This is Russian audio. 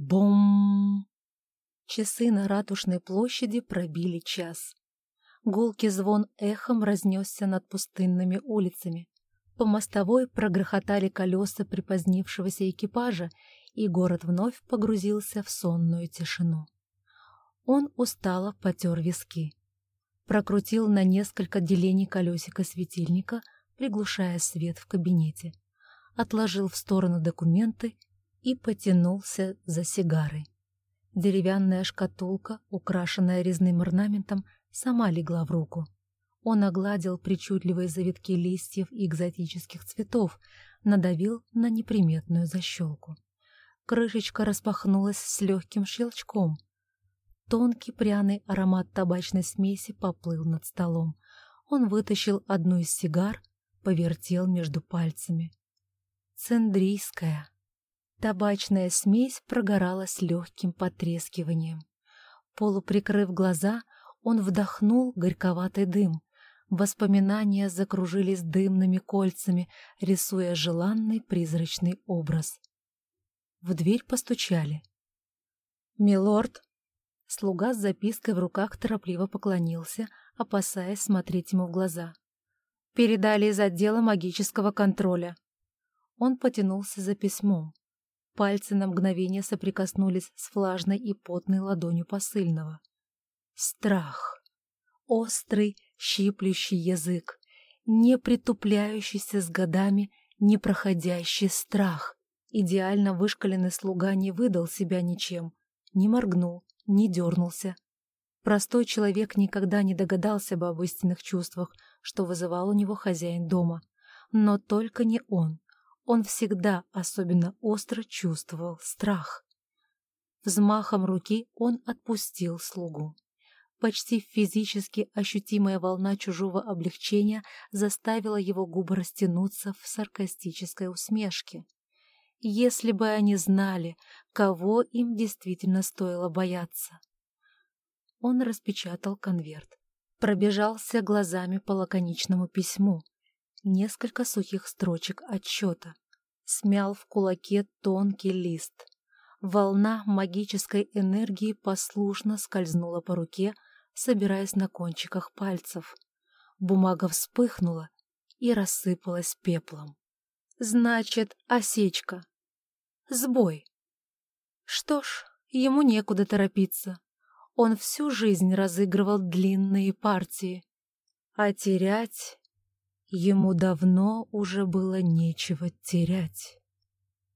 Бум! Часы на ратушной площади пробили час. Гулкий звон эхом разнесся над пустынными улицами. По мостовой прогрохотали колеса припозднившегося экипажа, и город вновь погрузился в сонную тишину. Он устало потер виски. Прокрутил на несколько делений колесико светильника, приглушая свет в кабинете. Отложил в сторону документы и потянулся за сигарой. Деревянная шкатулка, украшенная резным орнаментом, сама легла в руку. Он огладил причудливые завитки листьев и экзотических цветов, надавил на неприметную защелку. Крышечка распахнулась с легким щелчком. Тонкий пряный аромат табачной смеси поплыл над столом. Он вытащил одну из сигар, повертел между пальцами. Цендрийская. Табачная смесь прогорала с легким потрескиванием. Полуприкрыв глаза, он вдохнул горьковатый дым. Воспоминания закружились дымными кольцами, рисуя желанный призрачный образ. В дверь постучали. «Милорд!» Слуга с запиской в руках торопливо поклонился, опасаясь смотреть ему в глаза. «Передали из отдела магического контроля». Он потянулся за письмом. Пальцы на мгновение соприкоснулись с влажной и потной ладонью посыльного. Страх. Острый, щиплющий язык, не притупляющийся с годами, непроходящий страх. Идеально вышкаленный слуга не выдал себя ничем, не моргнул, не дернулся. Простой человек никогда не догадался бы об истинных чувствах, что вызывал у него хозяин дома. Но только не он. Он всегда особенно остро чувствовал страх. Взмахом руки он отпустил слугу. Почти физически ощутимая волна чужого облегчения заставила его губы растянуться в саркастической усмешке. Если бы они знали, кого им действительно стоило бояться. Он распечатал конверт, пробежался глазами по лаконичному письму, несколько сухих строчек отчета, смял в кулаке тонкий лист. Волна магической энергии послушно скользнула по руке, собираясь на кончиках пальцев. Бумага вспыхнула и рассыпалась пеплом. Значит, осечка. Сбой. Что ж, ему некуда торопиться. Он всю жизнь разыгрывал длинные партии. А терять Ему давно уже было нечего терять.